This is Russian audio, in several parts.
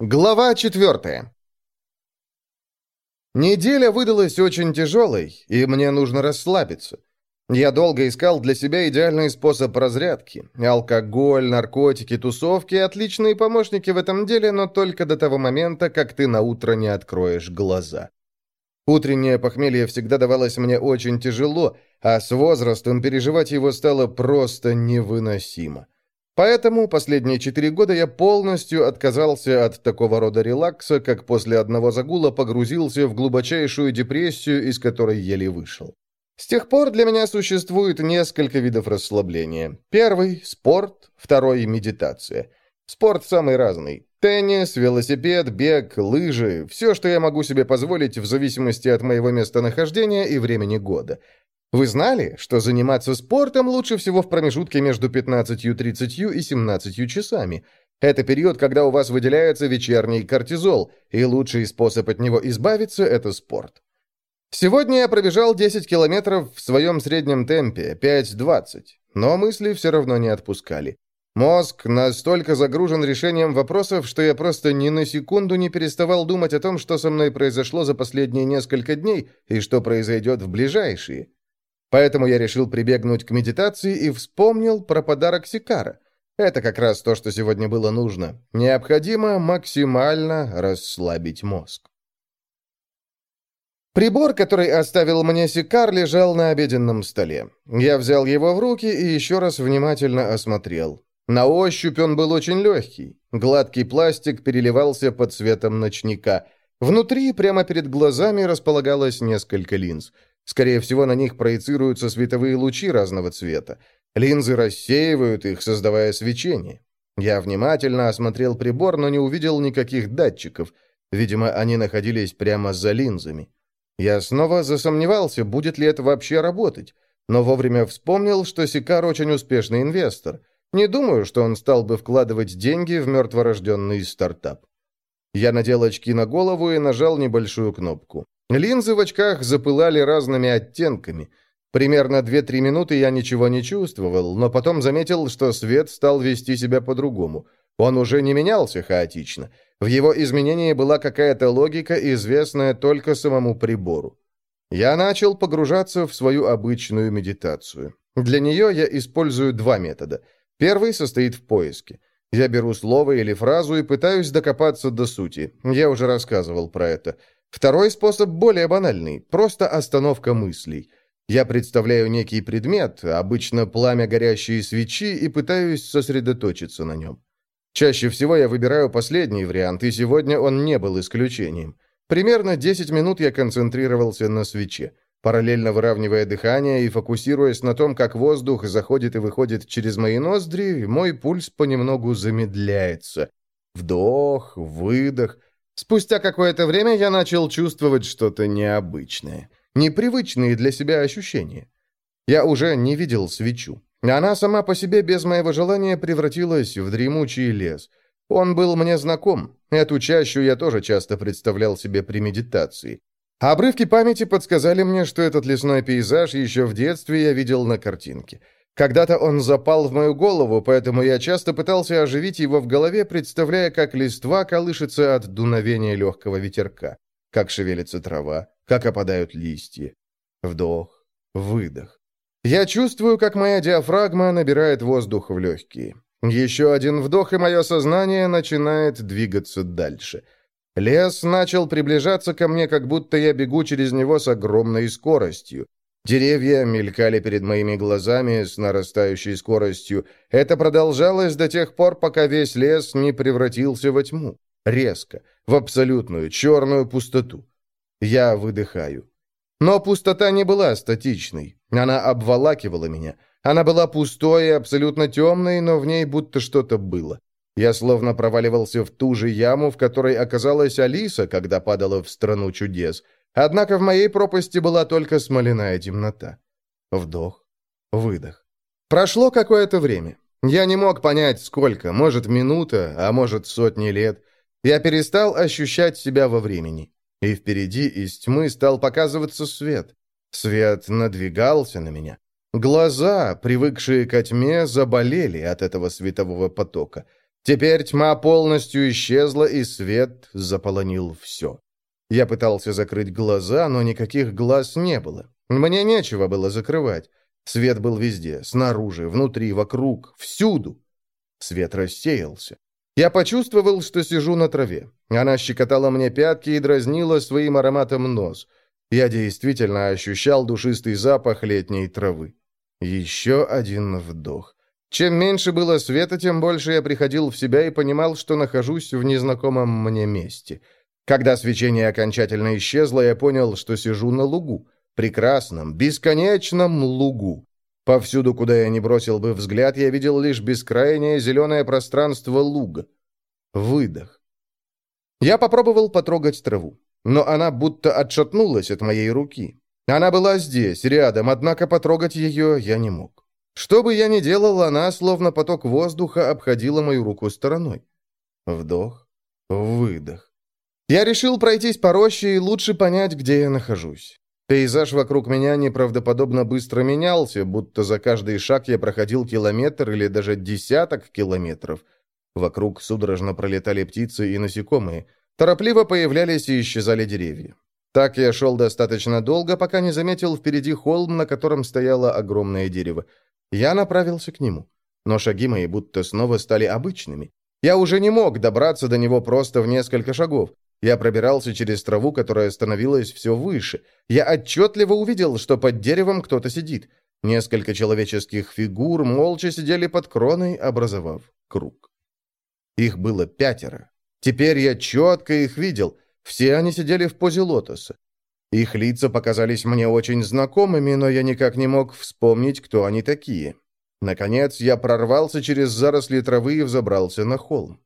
Глава четвертая. Неделя выдалась очень тяжелой, и мне нужно расслабиться. Я долго искал для себя идеальный способ разрядки. Алкоголь, наркотики, тусовки – отличные помощники в этом деле, но только до того момента, как ты на утро не откроешь глаза. Утреннее похмелье всегда давалось мне очень тяжело, а с возрастом переживать его стало просто невыносимо. Поэтому последние четыре года я полностью отказался от такого рода релакса, как после одного загула погрузился в глубочайшую депрессию, из которой еле вышел. С тех пор для меня существует несколько видов расслабления. Первый – спорт, второй – медитация. Спорт самый разный. Теннис, велосипед, бег, лыжи – все, что я могу себе позволить в зависимости от моего местонахождения и времени года – вы знали, что заниматься спортом лучше всего в промежутке между 15.30 и 17 часами? Это период, когда у вас выделяется вечерний кортизол, и лучший способ от него избавиться – это спорт. Сегодня я пробежал 10 километров в своем среднем темпе, 5.20, но мысли все равно не отпускали. Мозг настолько загружен решением вопросов, что я просто ни на секунду не переставал думать о том, что со мной произошло за последние несколько дней и что произойдет в ближайшие. Поэтому я решил прибегнуть к медитации и вспомнил про подарок Сикара. Это как раз то, что сегодня было нужно. Необходимо максимально расслабить мозг. Прибор, который оставил мне Сикар, лежал на обеденном столе. Я взял его в руки и еще раз внимательно осмотрел. На ощупь он был очень легкий. Гладкий пластик переливался под цветом ночника. Внутри, прямо перед глазами, располагалось несколько линз – Скорее всего, на них проецируются световые лучи разного цвета. Линзы рассеивают их, создавая свечение. Я внимательно осмотрел прибор, но не увидел никаких датчиков. Видимо, они находились прямо за линзами. Я снова засомневался, будет ли это вообще работать, но вовремя вспомнил, что Сикар очень успешный инвестор. Не думаю, что он стал бы вкладывать деньги в мертворожденный стартап. Я надел очки на голову и нажал небольшую кнопку. Линзы в очках запылали разными оттенками. Примерно 2-3 минуты я ничего не чувствовал, но потом заметил, что свет стал вести себя по-другому. Он уже не менялся хаотично. В его изменении была какая-то логика, известная только самому прибору. Я начал погружаться в свою обычную медитацию. Для нее я использую два метода. Первый состоит в поиске. Я беру слово или фразу и пытаюсь докопаться до сути. Я уже рассказывал про это. Второй способ более банальный, просто остановка мыслей. Я представляю некий предмет, обычно пламя горящей свечи, и пытаюсь сосредоточиться на нем. Чаще всего я выбираю последний вариант, и сегодня он не был исключением. Примерно 10 минут я концентрировался на свече, параллельно выравнивая дыхание и фокусируясь на том, как воздух заходит и выходит через мои ноздри, мой пульс понемногу замедляется. Вдох, выдох, Спустя какое-то время я начал чувствовать что-то необычное, непривычные для себя ощущения. Я уже не видел свечу. Она сама по себе без моего желания превратилась в дремучий лес. Он был мне знаком. Эту чащу я тоже часто представлял себе при медитации. Обрывки памяти подсказали мне, что этот лесной пейзаж еще в детстве я видел на картинке. Когда-то он запал в мою голову, поэтому я часто пытался оживить его в голове, представляя, как листва колышется от дуновения легкого ветерка, как шевелится трава, как опадают листья. Вдох, выдох. Я чувствую, как моя диафрагма набирает воздух в легкие. Еще один вдох, и мое сознание начинает двигаться дальше. Лес начал приближаться ко мне, как будто я бегу через него с огромной скоростью. Деревья мелькали перед моими глазами с нарастающей скоростью. Это продолжалось до тех пор, пока весь лес не превратился во тьму. Резко, в абсолютную черную пустоту. Я выдыхаю. Но пустота не была статичной. Она обволакивала меня. Она была пустой и абсолютно темной, но в ней будто что-то было. Я словно проваливался в ту же яму, в которой оказалась Алиса, когда падала в страну чудес — Однако в моей пропасти была только смоляная темнота. Вдох, выдох. Прошло какое-то время. Я не мог понять, сколько, может, минута, а может, сотни лет. Я перестал ощущать себя во времени. И впереди из тьмы стал показываться свет. Свет надвигался на меня. Глаза, привыкшие ко тьме, заболели от этого светового потока. Теперь тьма полностью исчезла, и свет заполонил все. Я пытался закрыть глаза, но никаких глаз не было. Мне нечего было закрывать. Свет был везде, снаружи, внутри, вокруг, всюду. Свет рассеялся. Я почувствовал, что сижу на траве. Она щекотала мне пятки и дразнила своим ароматом нос. Я действительно ощущал душистый запах летней травы. Еще один вдох. Чем меньше было света, тем больше я приходил в себя и понимал, что нахожусь в незнакомом мне месте. Когда свечение окончательно исчезло, я понял, что сижу на лугу. Прекрасном, бесконечном лугу. Повсюду, куда я не бросил бы взгляд, я видел лишь бескрайнее зеленое пространство луга. Выдох. Я попробовал потрогать траву, но она будто отшатнулась от моей руки. Она была здесь, рядом, однако потрогать ее я не мог. Что бы я ни делал, она, словно поток воздуха, обходила мою руку стороной. Вдох, выдох. Я решил пройтись по роще и лучше понять, где я нахожусь. Пейзаж вокруг меня неправдоподобно быстро менялся, будто за каждый шаг я проходил километр или даже десяток километров. Вокруг судорожно пролетали птицы и насекомые. Торопливо появлялись и исчезали деревья. Так я шел достаточно долго, пока не заметил впереди холм, на котором стояло огромное дерево. Я направился к нему. Но шаги мои будто снова стали обычными. Я уже не мог добраться до него просто в несколько шагов. Я пробирался через траву, которая становилась все выше. Я отчетливо увидел, что под деревом кто-то сидит. Несколько человеческих фигур молча сидели под кроной, образовав круг. Их было пятеро. Теперь я четко их видел. Все они сидели в позе лотоса. Их лица показались мне очень знакомыми, но я никак не мог вспомнить, кто они такие. Наконец, я прорвался через заросли травы и взобрался на холм.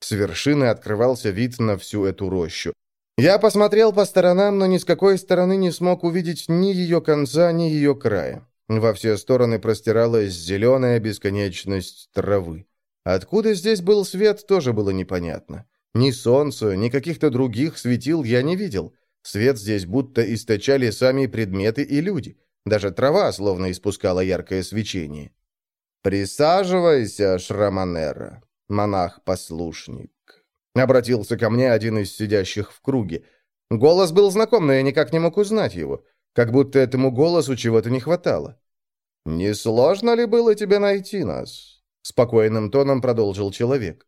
С вершины открывался вид на всю эту рощу. Я посмотрел по сторонам, но ни с какой стороны не смог увидеть ни ее конца, ни ее края. Во все стороны простиралась зеленая бесконечность травы. Откуда здесь был свет, тоже было непонятно. Ни солнца, ни каких-то других светил я не видел. Свет здесь будто источали сами предметы и люди. Даже трава словно испускала яркое свечение. «Присаживайся, Шраманера, монах-послушник», — обратился ко мне один из сидящих в круге. Голос был знаком, но я никак не мог узнать его, как будто этому голосу чего-то не хватало. «Не сложно ли было тебе найти нас?» — спокойным тоном продолжил человек.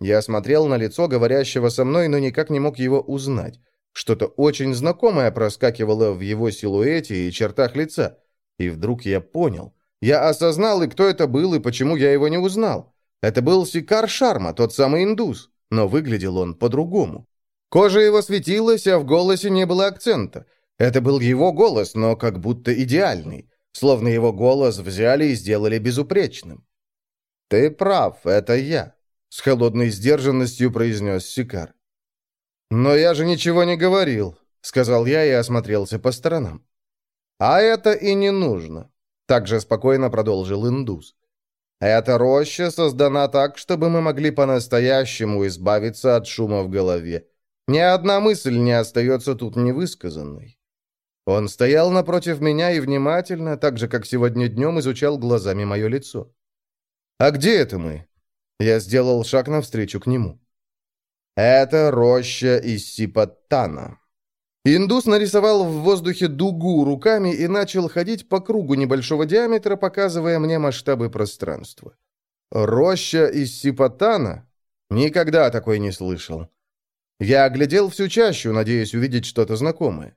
Я смотрел на лицо говорящего со мной, но никак не мог его узнать. Что-то очень знакомое проскакивало в его силуэте и чертах лица. И вдруг я понял. Я осознал, и кто это был, и почему я его не узнал. Это был Сикар Шарма, тот самый индус, но выглядел он по-другому. Кожа его светилась, а в голосе не было акцента. Это был его голос, но как будто идеальный. Словно его голос взяли и сделали безупречным. «Ты прав, это я», — с холодной сдержанностью произнес Сикар. «Но я же ничего не говорил», — сказал я и осмотрелся по сторонам. «А это и не нужно», — также спокойно продолжил индус. «Эта роща создана так, чтобы мы могли по-настоящему избавиться от шума в голове. Ни одна мысль не остается тут невысказанной». Он стоял напротив меня и внимательно, так же, как сегодня днем, изучал глазами мое лицо. «А где это мы?» Я сделал шаг навстречу к нему. Это роща из Сипаттана. Индус нарисовал в воздухе дугу руками и начал ходить по кругу небольшого диаметра, показывая мне масштабы пространства. Роща из Сипатана? Никогда такой не слышал. Я оглядел всю чащу, надеясь увидеть что-то знакомое.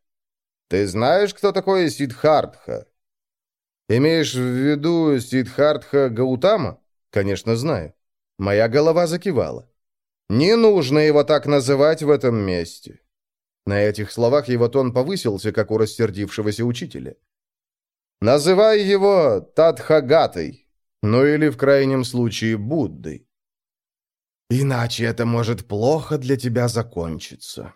«Ты знаешь, кто такой Сидхартха?» «Имеешь в виду Сидхартха Гаутама?» «Конечно, знаю». Моя голова закивала. Не нужно его так называть в этом месте. На этих словах его тон повысился, как у рассердившегося учителя. Называй его Тадхагатой, ну или в крайнем случае Буддой. Иначе это может плохо для тебя закончиться.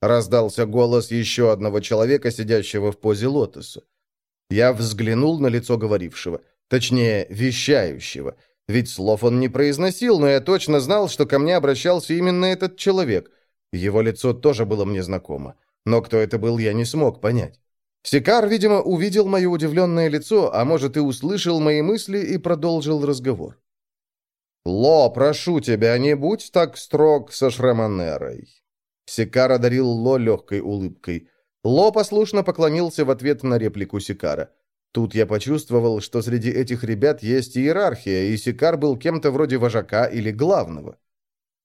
Раздался голос еще одного человека, сидящего в позе лотоса. Я взглянул на лицо говорившего, точнее, вещающего – ведь слов он не произносил, но я точно знал, что ко мне обращался именно этот человек. Его лицо тоже было мне знакомо. Но кто это был, я не смог понять. Сикар, видимо, увидел мое удивленное лицо, а может и услышал мои мысли и продолжил разговор. «Ло, прошу тебя, не будь так строг со Шраманерой». Сикара дарил Ло легкой улыбкой. Ло послушно поклонился в ответ на реплику Сикара. Тут я почувствовал, что среди этих ребят есть иерархия, и Сикар был кем-то вроде вожака или главного.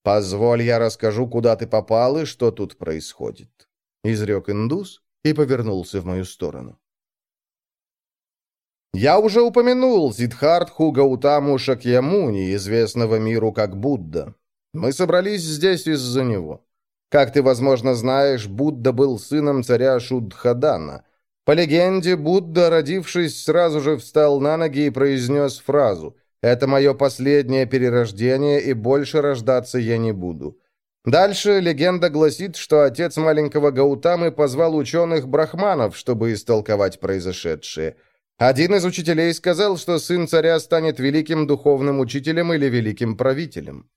«Позволь, я расскажу, куда ты попал и что тут происходит», — изрек индус и повернулся в мою сторону. Я уже упомянул Сиддхартху Гаутаму Шакьямуни, известного миру как Будда. Мы собрались здесь из-за него. Как ты, возможно, знаешь, Будда был сыном царя Шудхадана. По легенде, Будда, родившись, сразу же встал на ноги и произнес фразу «Это мое последнее перерождение, и больше рождаться я не буду». Дальше легенда гласит, что отец маленького Гаутамы позвал ученых-брахманов, чтобы истолковать произошедшее – один из учителей сказал, что сын царя станет великим духовным учителем или великим правителем.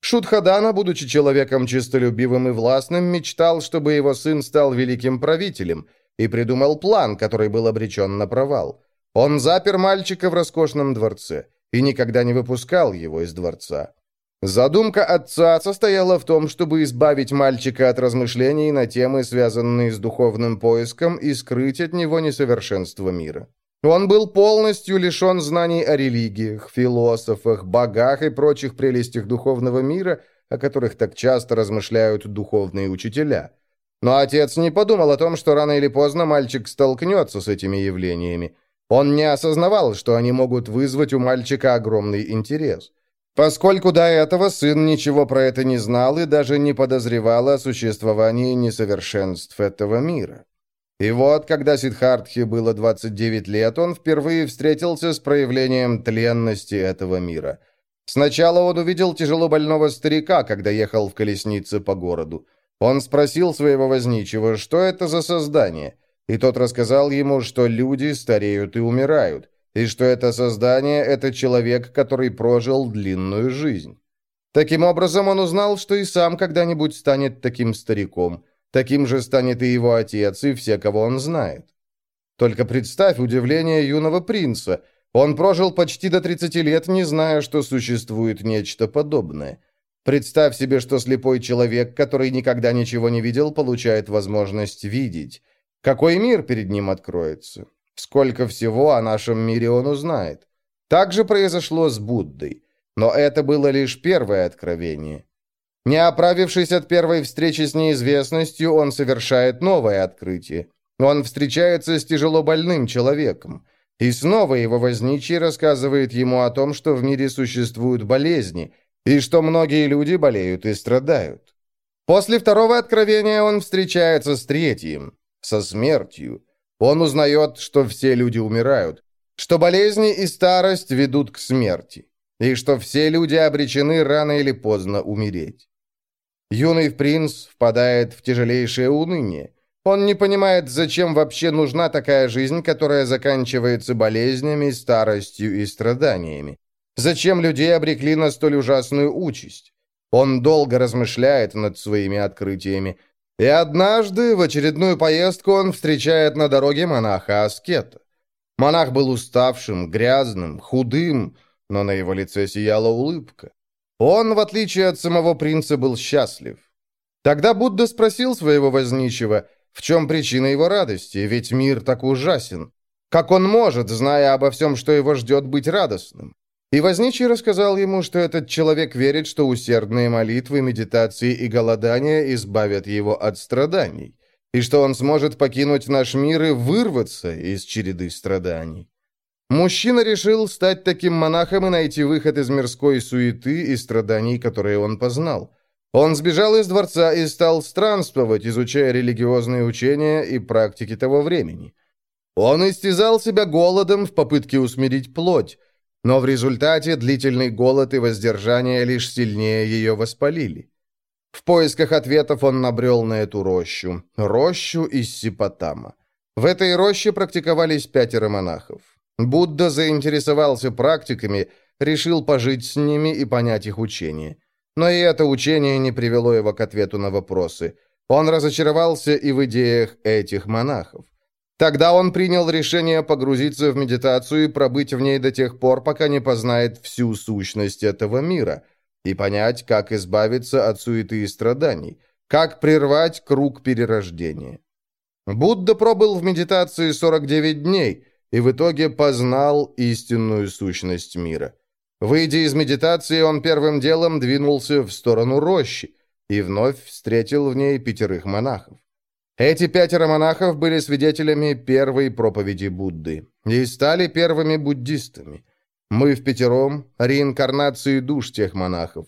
Шутхадана, будучи человеком честолюбивым и властным, мечтал, чтобы его сын стал великим правителем, и придумал план, который был обречен на провал. Он запер мальчика в роскошном дворце и никогда не выпускал его из дворца. Задумка отца состояла в том, чтобы избавить мальчика от размышлений на темы, связанные с духовным поиском, и скрыть от него несовершенство мира. Он был полностью лишен знаний о религиях, философах, богах и прочих прелестях духовного мира, о которых так часто размышляют духовные учителя. Но отец не подумал о том, что рано или поздно мальчик столкнется с этими явлениями. Он не осознавал, что они могут вызвать у мальчика огромный интерес. Поскольку до этого сын ничего про это не знал и даже не подозревал о существовании несовершенств этого мира. И вот, когда Сидхартхе было 29 лет, он впервые встретился с проявлением тленности этого мира. Сначала он увидел тяжело больного старика, когда ехал в колеснице по городу. Он спросил своего возничего, что это за создание, и тот рассказал ему, что люди стареют и умирают, и что это создание – это человек, который прожил длинную жизнь. Таким образом, он узнал, что и сам когда-нибудь станет таким стариком – Таким же станет и его отец, и все, кого он знает. Только представь удивление юного принца. Он прожил почти до 30 лет, не зная, что существует нечто подобное. Представь себе, что слепой человек, который никогда ничего не видел, получает возможность видеть. Какой мир перед ним откроется? Сколько всего о нашем мире он узнает. Так же произошло с Буддой. Но это было лишь первое откровение. Не оправившись от первой встречи с неизвестностью, он совершает новое открытие. Он встречается с тяжело больным человеком. И снова его возничий рассказывает ему о том, что в мире существуют болезни, и что многие люди болеют и страдают. После второго откровения он встречается с третьим, со смертью. Он узнает, что все люди умирают, что болезни и старость ведут к смерти, и что все люди обречены рано или поздно умереть. Юный принц впадает в тяжелейшее уныние. Он не понимает, зачем вообще нужна такая жизнь, которая заканчивается болезнями, старостью и страданиями. Зачем людей обрекли на столь ужасную участь? Он долго размышляет над своими открытиями. И однажды, в очередную поездку, он встречает на дороге монаха-аскета. Монах был уставшим, грязным, худым, но на его лице сияла улыбка. Он, в отличие от самого принца, был счастлив. Тогда Будда спросил своего возничего, в чем причина его радости, ведь мир так ужасен. Как он может, зная обо всем, что его ждет, быть радостным? И возничий рассказал ему, что этот человек верит, что усердные молитвы, медитации и голодания избавят его от страданий, и что он сможет покинуть наш мир и вырваться из череды страданий. Мужчина решил стать таким монахом и найти выход из мирской суеты и страданий, которые он познал. Он сбежал из дворца и стал странствовать, изучая религиозные учения и практики того времени. Он истязал себя голодом в попытке усмирить плоть, но в результате длительный голод и воздержание лишь сильнее ее воспалили. В поисках ответов он набрел на эту рощу, рощу из Сипотама. В этой роще практиковались пятеро монахов. Будда заинтересовался практиками, решил пожить с ними и понять их учение. Но и это учение не привело его к ответу на вопросы. Он разочаровался и в идеях этих монахов. Тогда он принял решение погрузиться в медитацию и пробыть в ней до тех пор, пока не познает всю сущность этого мира, и понять, как избавиться от суеты и страданий, как прервать круг перерождения. Будда пробыл в медитации 49 дней и в итоге познал истинную сущность мира. Выйдя из медитации, он первым делом двинулся в сторону рощи и вновь встретил в ней пятерых монахов. Эти пятеро монахов были свидетелями первой проповеди Будды и стали первыми буддистами. Мы в пятером – реинкарнации душ тех монахов.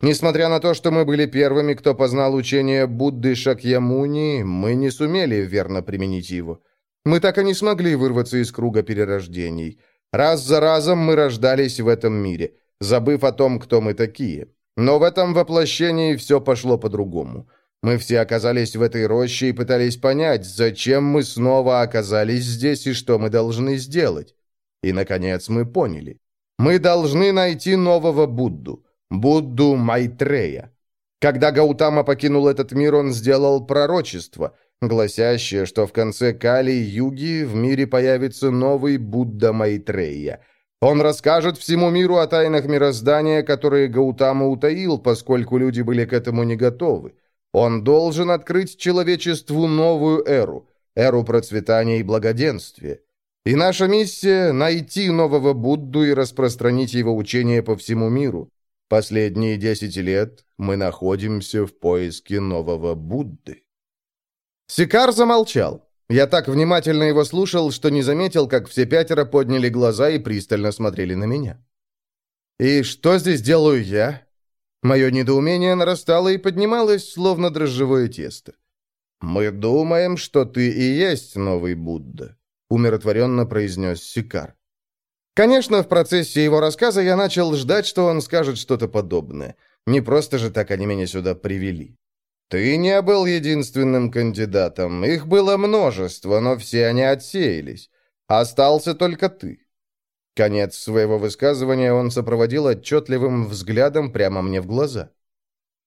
Несмотря на то, что мы были первыми, кто познал учение Будды Шакьямуни, мы не сумели верно применить его. Мы так и не смогли вырваться из круга перерождений. Раз за разом мы рождались в этом мире, забыв о том, кто мы такие. Но в этом воплощении все пошло по-другому. Мы все оказались в этой роще и пытались понять, зачем мы снова оказались здесь и что мы должны сделать. И, наконец, мы поняли. Мы должны найти нового Будду. Будду Майтрея. Когда Гаутама покинул этот мир, он сделал пророчество, гласящее, что в конце Кали-юги в мире появится новый Будда Майтрея. Он расскажет всему миру о тайнах мироздания, которые Гаутама утаил, поскольку люди были к этому не готовы. Он должен открыть человечеству новую эру, эру процветания и благоденствия. И наша миссия – найти нового Будду и распространить его учение по всему миру. Последние десять лет мы находимся в поиске нового Будды. Сикар замолчал. Я так внимательно его слушал, что не заметил, как все пятеро подняли глаза и пристально смотрели на меня. «И что здесь делаю я?» Мое недоумение нарастало и поднималось, словно дрожжевое тесто. «Мы думаем, что ты и есть новый Будда», — умиротворенно произнес Сикар. Конечно, в процессе его рассказа я начал ждать, что он скажет что-то подобное. Не просто же так они меня сюда привели. Ты не был единственным кандидатом. Их было множество, но все они отсеялись. Остался только ты. Конец своего высказывания он сопроводил отчетливым взглядом прямо мне в глаза.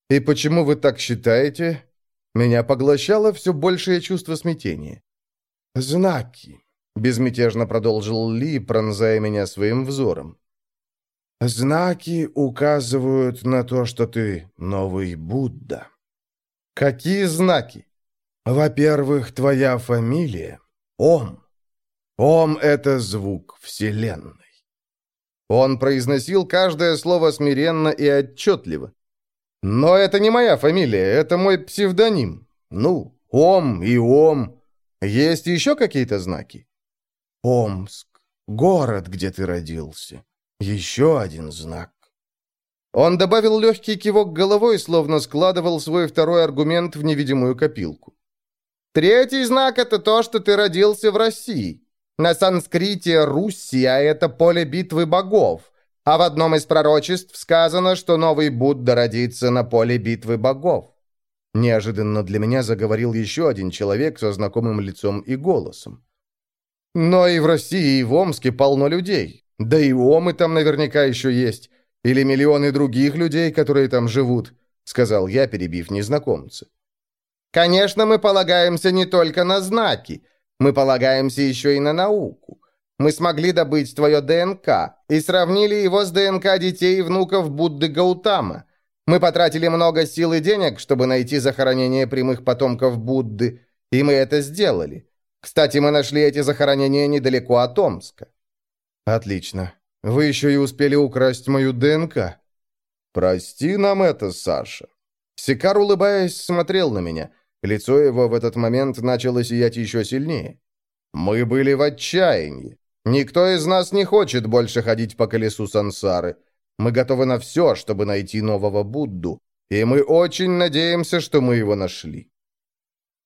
«И почему вы так считаете?» Меня поглощало все большее чувство смятения. «Знаки», Безмятежно продолжил Ли, пронзая меня своим взором. «Знаки указывают на то, что ты новый Будда». «Какие знаки?» «Во-первых, твоя фамилия — Ом. Ом — это звук Вселенной». Он произносил каждое слово смиренно и отчетливо. «Но это не моя фамилия, это мой псевдоним. Ну, Ом и Ом. Есть еще какие-то знаки?» Омск. Город, где ты родился. Еще один знак. Он добавил легкий кивок головой, словно складывал свой второй аргумент в невидимую копилку. Третий знак — это то, что ты родился в России. На санскрите Руссия — это поле битвы богов, а в одном из пророчеств сказано, что новый Будда родится на поле битвы богов. Неожиданно для меня заговорил еще один человек со знакомым лицом и голосом. Но и в России, и в Омске полно людей. Да и Омы там наверняка еще есть. Или миллионы других людей, которые там живут», — сказал я, перебив незнакомца. «Конечно, мы полагаемся не только на знаки. Мы полагаемся еще и на науку. Мы смогли добыть твое ДНК и сравнили его с ДНК детей и внуков Будды Гаутама. Мы потратили много сил и денег, чтобы найти захоронение прямых потомков Будды, и мы это сделали. Кстати, мы нашли эти захоронения недалеко от Омска». «Отлично. Вы еще и успели украсть мою ДНК». «Прости нам это, Саша». Сикар, улыбаясь, смотрел на меня. Лицо его в этот момент начало сиять еще сильнее. «Мы были в отчаянии. Никто из нас не хочет больше ходить по колесу сансары. Мы готовы на все, чтобы найти нового Будду, и мы очень надеемся, что мы его нашли».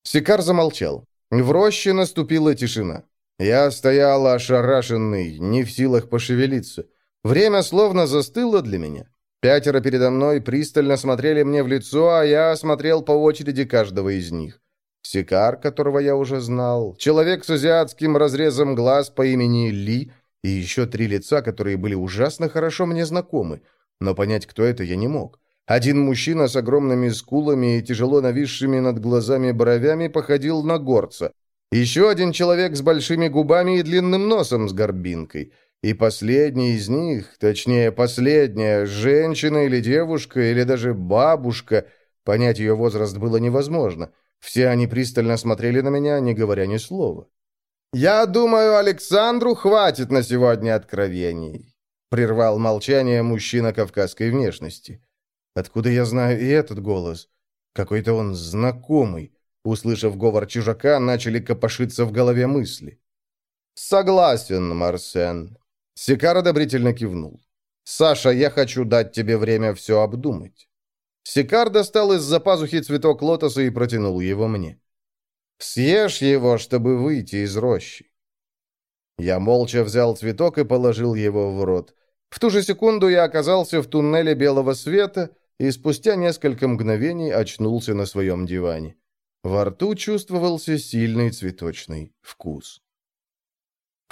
Сикар замолчал. В роще наступила тишина. Я стоял ошарашенный, не в силах пошевелиться. Время словно застыло для меня. Пятеро передо мной пристально смотрели мне в лицо, а я смотрел по очереди каждого из них. Сикар, которого я уже знал, человек с азиатским разрезом глаз по имени Ли и еще три лица, которые были ужасно хорошо мне знакомы, но понять, кто это, я не мог. Один мужчина с огромными скулами и тяжело нависшими над глазами бровями походил на горца. Еще один человек с большими губами и длинным носом с горбинкой. И последний из них, точнее, последняя, женщина или девушка, или даже бабушка, понять ее возраст было невозможно. Все они пристально смотрели на меня, не говоря ни слова. «Я думаю, Александру хватит на сегодня откровений», — прервал молчание мужчина кавказской внешности. «Откуда я знаю и этот голос? Какой-то он знакомый». Услышав говор чужака, начали копошиться в голове мысли. «Согласен, Марсен», Сикар одобрительно кивнул. «Саша, я хочу дать тебе время все обдумать». Сикар достал из-за пазухи цветок лотоса и протянул его мне. «Съешь его, чтобы выйти из рощи». Я молча взял цветок и положил его в рот. В ту же секунду я оказался в туннеле белого света и спустя несколько мгновений очнулся на своем диване. Во рту чувствовался сильный цветочный вкус.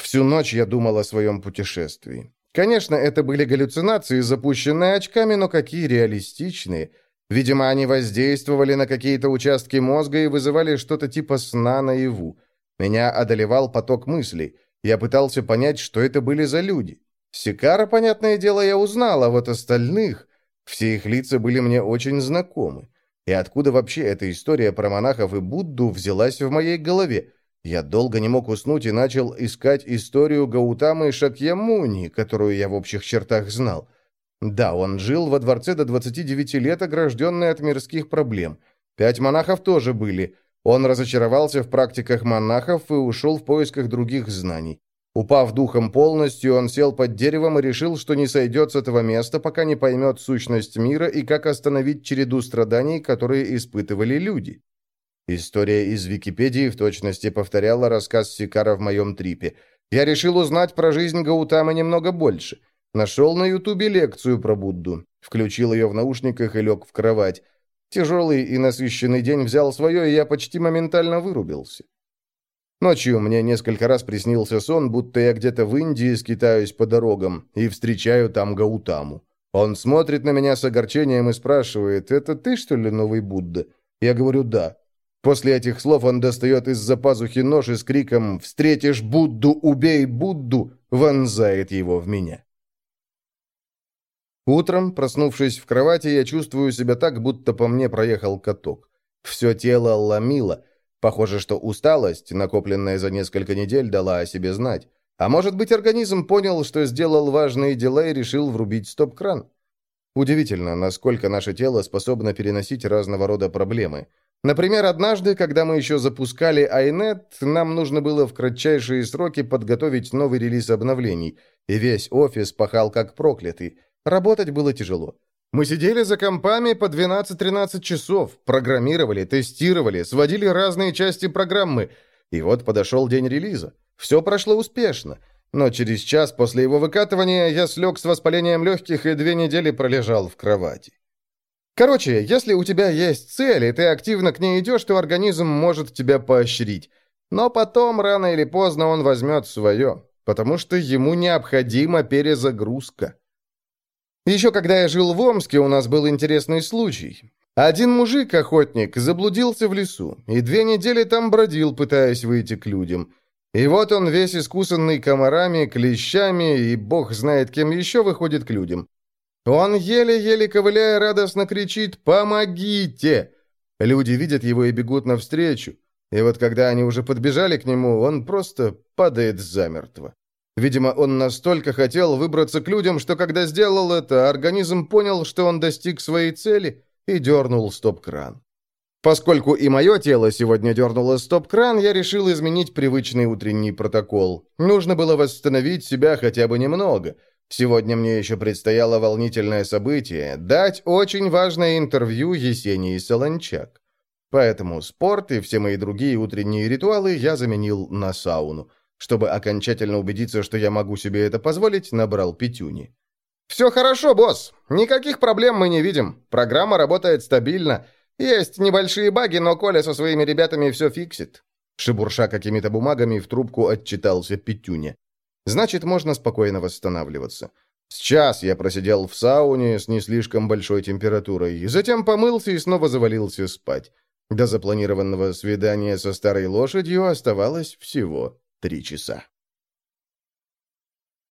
Всю ночь я думал о своем путешествии. Конечно, это были галлюцинации, запущенные очками, но какие реалистичные. Видимо, они воздействовали на какие-то участки мозга и вызывали что-то типа сна наяву. Меня одолевал поток мыслей. Я пытался понять, что это были за люди. Сикара, понятное дело, я узнал, а вот остальных... Все их лица были мне очень знакомы. И откуда вообще эта история про монахов и Будду взялась в моей голове? Я долго не мог уснуть и начал искать историю Гаутамы Шакьямуни, которую я в общих чертах знал. Да, он жил во дворце до 29 лет, огражденный от мирских проблем. Пять монахов тоже были. Он разочаровался в практиках монахов и ушел в поисках других знаний. Упав духом полностью, он сел под деревом и решил, что не сойдет с этого места, пока не поймет сущность мира и как остановить череду страданий, которые испытывали люди. История из Википедии в точности повторяла рассказ Сикара в моем трипе. Я решил узнать про жизнь Гаутамы немного больше. Нашел на Ютубе лекцию про Будду. Включил ее в наушниках и лег в кровать. Тяжелый и насыщенный день взял свое, и я почти моментально вырубился. Ночью мне несколько раз приснился сон, будто я где-то в Индии скитаюсь по дорогам и встречаю там Гаутаму. Он смотрит на меня с огорчением и спрашивает, «Это ты, что ли, новый Будда?» Я говорю, «Да». После этих слов он достает из-за пазухи нож и с криком «Встретишь Будду, убей Будду!» вонзает его в меня. Утром, проснувшись в кровати, я чувствую себя так, будто по мне проехал каток. Все тело ломило. Похоже, что усталость, накопленная за несколько недель, дала о себе знать. А может быть, организм понял, что сделал важные дела и решил врубить стоп-кран? Удивительно, насколько наше тело способно переносить разного рода проблемы – Например, однажды, когда мы еще запускали iNet, нам нужно было в кратчайшие сроки подготовить новый релиз обновлений, и весь офис пахал как проклятый. Работать было тяжело. Мы сидели за компами по 12-13 часов, программировали, тестировали, сводили разные части программы. И вот подошел день релиза. Все прошло успешно. Но через час после его выкатывания я слег с воспалением легких и две недели пролежал в кровати. Короче, если у тебя есть цель, и ты активно к ней идешь, то организм может тебя поощрить. Но потом, рано или поздно, он возьмет свое, потому что ему необходима перезагрузка. Еще когда я жил в Омске, у нас был интересный случай. Один мужик-охотник заблудился в лесу, и две недели там бродил, пытаясь выйти к людям. И вот он весь искусанный комарами, клещами и бог знает кем еще выходит к людям. Он еле-еле ковыляя радостно кричит «Помогите!». Люди видят его и бегут навстречу. И вот когда они уже подбежали к нему, он просто падает замертво. Видимо, он настолько хотел выбраться к людям, что когда сделал это, организм понял, что он достиг своей цели и дернул стоп-кран. Поскольку и мое тело сегодня дернуло стоп-кран, я решил изменить привычный утренний протокол. Нужно было восстановить себя хотя бы немного – Сегодня мне еще предстояло волнительное событие – дать очень важное интервью Есении Солончак. Поэтому спорт и все мои другие утренние ритуалы я заменил на сауну. Чтобы окончательно убедиться, что я могу себе это позволить, набрал пятюни. «Все хорошо, босс. Никаких проблем мы не видим. Программа работает стабильно. Есть небольшие баги, но Коля со своими ребятами все фиксит». Шебурша какими-то бумагами в трубку отчитался Петюня. Значит, можно спокойно восстанавливаться. Сейчас я просидел в сауне с не слишком большой температурой, затем помылся и снова завалился спать. До запланированного свидания со старой лошадью оставалось всего три часа.